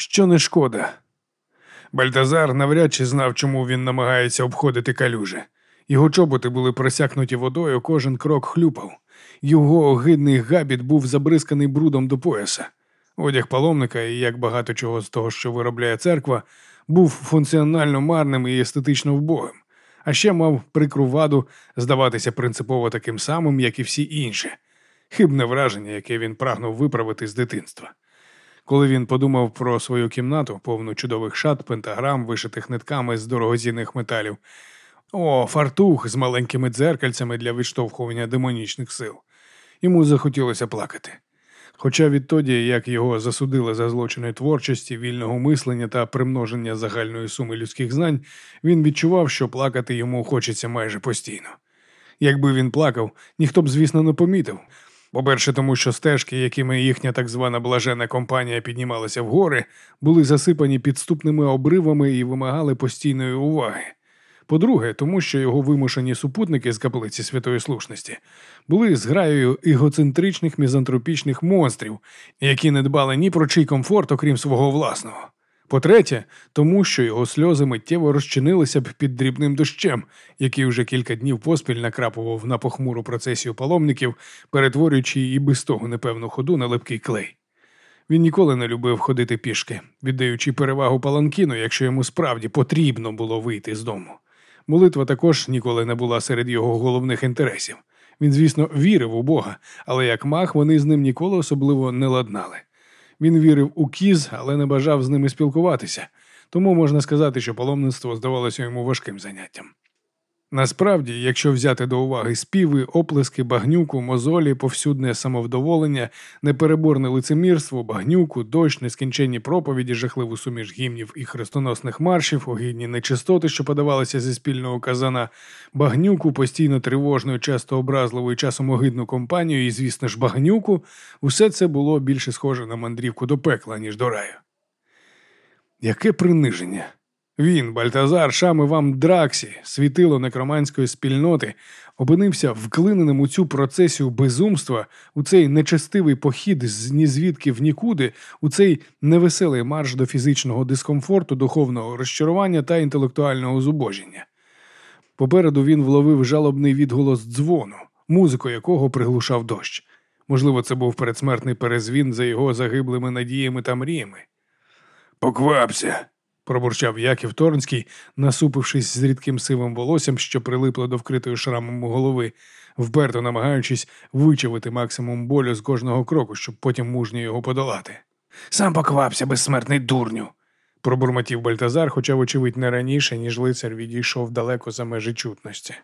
що не шкода. Бальтазар навряд чи знав, чому він намагається обходити калюжі. Його чоботи були просякнуті водою, кожен крок хлюпав. Його огидний габіт був забризканий брудом до пояса. Одяг паломника, і як багато чого з того, що виробляє церква, був функціонально марним і естетично вбогим, а ще мав прикру ваду здаватися принципово таким самим, як і всі інші. Хибне враження, яке він прагнув виправити з дитинства. Коли він подумав про свою кімнату, повну чудових шат, пентаграм, вишитих нитками з дорогоцінних металів, о, фартух з маленькими дзеркальцями для відштовхування демонічних сил. Йому захотілося плакати. Хоча відтоді, як його засудили за злочини творчості, вільного мислення та примноження загальної суми людських знань, він відчував, що плакати йому хочеться майже постійно. Якби він плакав, ніхто б, звісно, не помітив. По-перше, тому що стежки, якими їхня так звана блажена компанія піднімалася в гори, були засипані підступними обривами і вимагали постійної уваги. По-друге, тому що його вимушені супутники з каплиці святої слушності були зграєю егоцентричних мізантропічних монстрів, які не дбали ні про чий комфорт, окрім свого власного. По-третє, тому що його сльози миттєво розчинилися б під дрібним дощем, який вже кілька днів поспіль накрапував на похмуру процесію паломників, перетворюючи і без того непевну ходу на липкий клей. Він ніколи не любив ходити пішки, віддаючи перевагу паланкіну, якщо йому справді потрібно було вийти з дому. Молитва також ніколи не була серед його головних інтересів. Він, звісно, вірив у Бога, але як мах вони з ним ніколи особливо не ладнали. Він вірив у кіз, але не бажав з ними спілкуватися, тому можна сказати, що паломництво здавалося йому важким заняттям. Насправді, якщо взяти до уваги співи, оплески, багнюку, мозолі, повсюдне самовдоволення, непереборне лицемірство, багнюку, дощ, нескінченні проповіді, жахливу суміш гімнів і хрестоносних маршів, огідні нечистоти, що подавалися зі спільного казана, багнюку, постійно тривожну, часто образливу і часом огидну компанію, і, звісно ж, багнюку, усе це було більше схоже на мандрівку до пекла, ніж до раю. Яке приниження! Він, Бальтазар, Шам Івам Драксі, світило некроманської спільноти, опинився вклиненим у цю процесію безумства, у цей нечестивий похід з нізвідки в нікуди, у цей невеселий марш до фізичного дискомфорту, духовного розчарування та інтелектуального зубожіння. Попереду він вловив жалобний відголос дзвону, музику якого приглушав дощ. Можливо, це був передсмертний перезвін за його загиблими надіями та мріями. Поквапся пробурчав Яків Торнський, насупившись з рідким сивим волоссям, що прилипло до вкритої шрамом голови, вперто намагаючись вичавити максимум болю з кожного кроку, щоб потім мужньо його подолати. Сам поквапся, безсмертний дурню, пробурмотів Бальтазар, хоча, вочевидь, не раніше, ніж лицар відійшов далеко за межі чутності.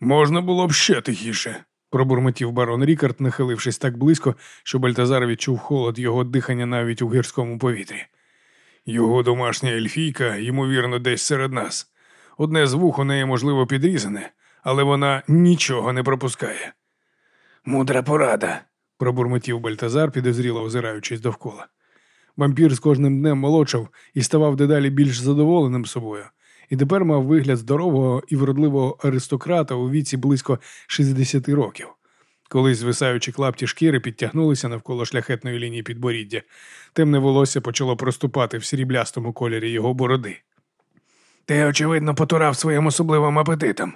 Можна було б ще тихіше, пробурмотів барон Рікард, нахилившись так близько, що Бальтазар відчув холод його дихання навіть у гірському повітрі. Його домашня ельфійка, ймовірно, десь серед нас. Одне з вух у неї, можливо, підрізане, але вона нічого не пропускає. Мудра порада, пробурмотів Бальтазар, підозріло озираючись довкола. Вампір з кожним днем молодшав і ставав дедалі більш задоволеним собою, і тепер мав вигляд здорового і вродливого аристократа у віці близько 60 років. Колись звисаючі клапті шкіри підтягнулися навколо шляхетної лінії підборіддя. Темне волосся почало проступати в сріблястому кольорі його бороди. Ти, очевидно, потурав своїм особливим апетитом.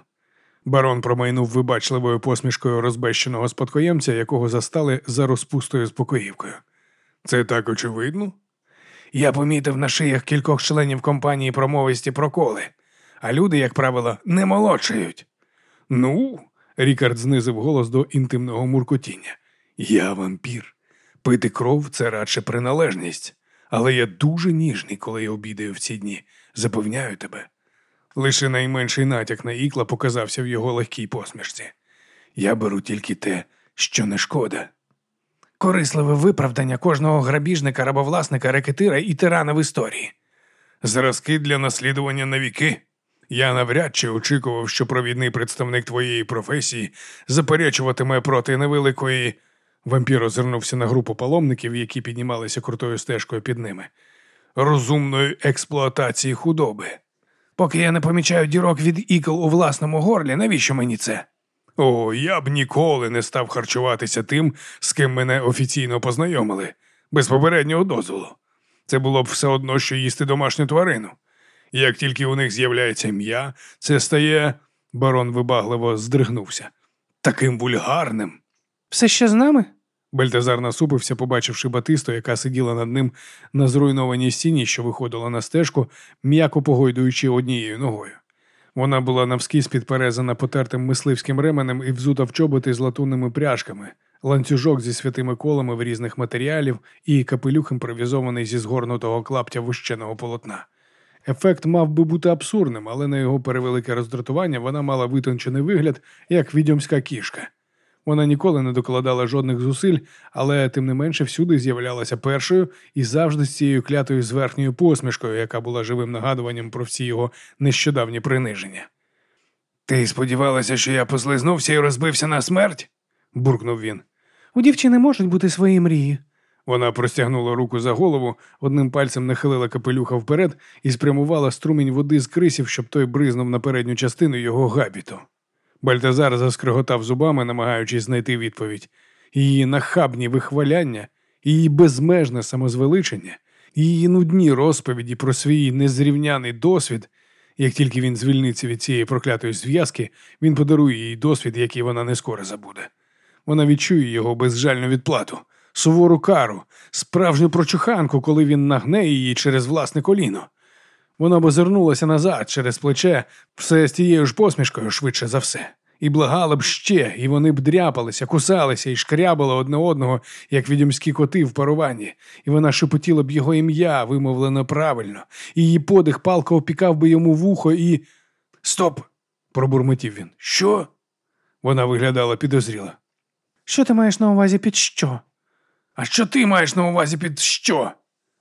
Барон промайнув вибачливою посмішкою розбещеного спадкоємця, якого застали за розпустою спокоївкою. Це так очевидно? Я помітив на шиях кількох членів компанії промовисті проколи, а люди, як правило, не молодшають. Ну, Рікард знизив голос до інтимного муркотіння. Я вампір. Пити кров це радше приналежність, але я дуже ніжний, коли я обідаю в ці дні. Запевняю тебе. Лише найменший натяк на ікла показався в його легкій посмішці. Я беру тільки те, що не шкода. Корисливе виправдання кожного грабіжника, рабовласника, рекетира і тирана в історії. Зразки для наслідування на віки. Я навряд чи очікував, що провідний представник твоєї професії заперечуватиме проти невеликої. Вампір озирнувся на групу паломників, які піднімалися крутою стежкою під ними. Розумної експлуатації худоби. Поки я не помічаю дірок від ікл у власному горлі, навіщо мені це? О, я б ніколи не став харчуватися тим, з ким мене офіційно познайомили, без попереднього дозволу. Це було б все одно, що їсти домашню тварину. Як тільки у них з'являється ім'я, це стає. Барон вибагливо здригнувся. Таким вульгарним. Все ще з нами? Бальтазар насупився, побачивши Батисту, яка сиділа над ним на зруйнованій стіні, що виходила на стежку, м'яко погойдуючи однією ногою. Вона була навскіз підперезана потертим мисливським ременем і взута в чоботи з латунними пряжками, ланцюжок зі святими колами в різних матеріалів і капелюх імпровізований зі згорнутого клаптя вущеного полотна. Ефект мав би бути абсурдним, але на його перевелике роздратування вона мала витончений вигляд, як відьомська кішка. Вона ніколи не докладала жодних зусиль, але тим не менше всюди з'являлася першою і завжди з цією клятою зверхньою посмішкою, яка була живим нагадуванням про всі його нещодавні приниження. Ти сподівалася, що я послизнувся і розбився на смерть? буркнув він. У дівчини можуть бути свої мрії. Вона простягнула руку за голову, одним пальцем нахилила капелюха вперед і спрямувала струмінь води з крисів, щоб той бризнув на передню частину його габіту. Бальтазар заскриготав зубами, намагаючись знайти відповідь. Її нахабні вихваляння, її безмежне самозвеличення, її нудні розповіді про свій незрівняний досвід. Як тільки він звільниться від цієї проклятої зв'язки, він подарує їй досвід, який вона не скоро забуде. Вона відчує його безжальну відплату, сувору кару, справжню прочуханку, коли він нагне її через власне коліно. Вона б озирнулася назад через плече, все з тією ж посмішкою швидше за все, і благала б ще, і вони б дряпалися, кусалися і шкрябали одне одного, як відьомські коти в паруванні, і вона шепотіла б його ім'я, вимовлено правильно, і її подих палко опікав би йому вухо і. Стоп! пробурмотів він. Що? Вона виглядала підозріло. Що ти маєш на увазі під що? А що ти маєш на увазі під що?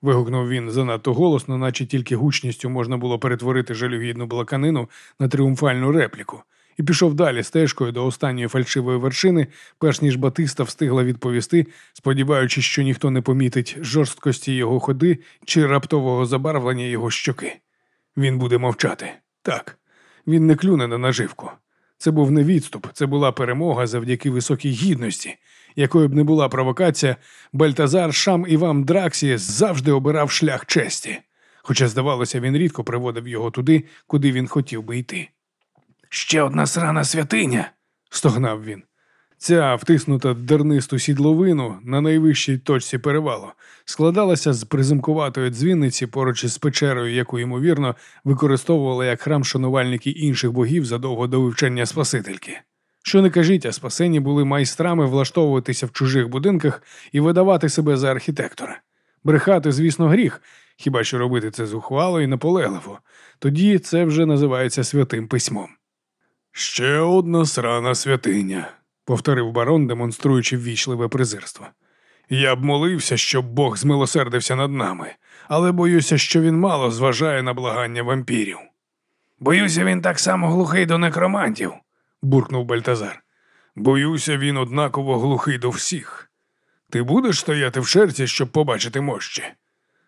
вигукнув він занадто голосно, наче тільки гучністю можна було перетворити жалюгідну блаканину на тріумфальну репліку, і пішов далі стежкою до останньої фальшивої вершини, перш ніж Батиста встигла відповісти, сподіваючись, що ніхто не помітить жорсткості його ходи чи раптового забарвлення його щоки. Він буде мовчати. Так, він не клюне на наживку. Це був не відступ, це була перемога завдяки високій гідності, якою б не була провокація, Бальтазар Шам Івам Драксі завжди обирав шлях честі, хоча, здавалося, він рідко приводив його туди, куди він хотів би йти. Ще одна срана святиня, стогнав він. Ця втиснута дернисту сідловину на найвищій точці перевалу складалася з приземкуватої дзвіниці поруч із печерою, яку, ймовірно, використовували як храм шанувальники інших богів задовго до вивчення Спасительки. Що не кажіть, а спасені були майстрами влаштовуватися в чужих будинках і видавати себе за архітектора. Брехати, звісно, гріх, хіба що робити це зухвало і наполегливо. Тоді це вже називається святим письмом. Ще одна срана святиня, повторив барон, демонструючи ввічливе презирство. Я б молився, щоб Бог змилосердився над нами, але боюся, що він мало зважає на благання вампірів. Боюся, він так само глухий до некромантів, буркнув Бальтазар. Боюся, він однаково глухий до всіх. Ти будеш стояти в шерці, щоб побачити мощі?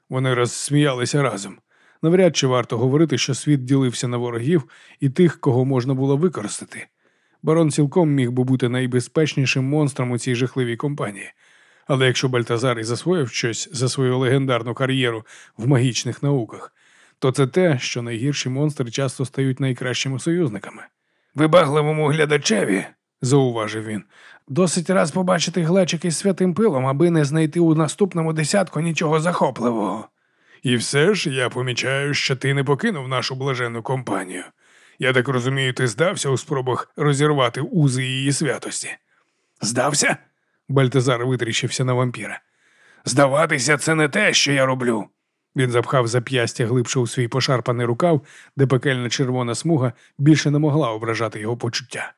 Вони розсміялися разом. Навряд чи варто говорити, що світ ділився на ворогів і тих, кого можна було використати. Барон цілком міг би бути найбезпечнішим монстром у цій жахливій компанії. Але якщо Бальтазар і засвоїв щось за свою легендарну кар'єру в магічних науках, то це те, що найгірші монстри часто стають найкращими союзниками. Вибагливому глядачеві, зауважив він, досить раз побачити глечик із святим пилом, аби не знайти у наступному десятку нічого захопливого. І все ж я помічаю, що ти не покинув нашу блаженну компанію. Я так розумію, ти здався у спробах розірвати узи її святості. Здався? Бальтазар витріщився на вампіра. Здаватися, це не те, що я роблю. Він запхав зап'ястя глибше у свій пошарпаний рукав, де пекельна червона смуга більше не могла ображати його почуття.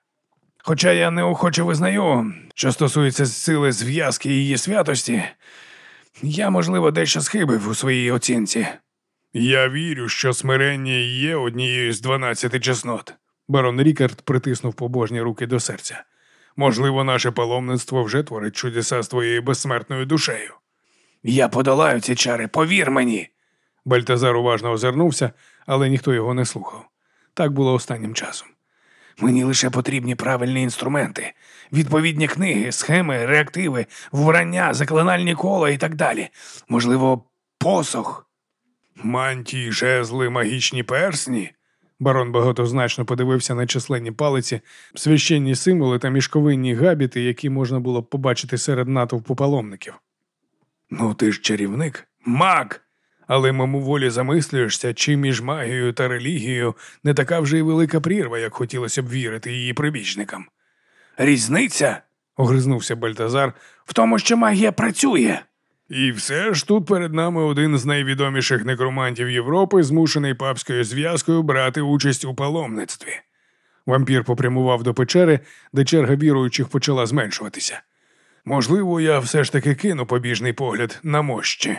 Хоча я неохоче визнаю, що стосується сили зв'язки її святості, я, можливо, дещо схибив у своїй оцінці. Я вірю, що смирення є однією з дванадцяти чеснот. Барон Рікард притиснув побожні руки до серця. Можливо, наше паломництво вже творить чудеса з твоєю безсмертною душею. Я подолаю ці чари, повір мені. Бальтазар уважно озирнувся, але ніхто його не слухав. Так було останнім часом. Мені лише потрібні правильні інструменти, відповідні книги, схеми, реактиви, вбрання, заклинальні кола і так далі. Можливо, посох. Мантії, жезли, магічні персні. Барон багатозначно подивився на численні палиці, священні символи та мішковинні габіти, які можна було побачити серед натовпу паломників. Ну, ти ж чарівник, маг. Але мимоволі замислюєшся, чи між магією та релігією не така вже й велика прірва, як хотілося б вірити її прибічникам. Різниця, огризнувся Бальтазар, в тому, що магія працює. І все ж тут перед нами один з найвідоміших некромантів Європи, змушений папською зв'язкою брати участь у паломництві. Вампір попрямував до печери, де черга віруючих почала зменшуватися. Можливо, я все ж таки кину побіжний погляд на мощі.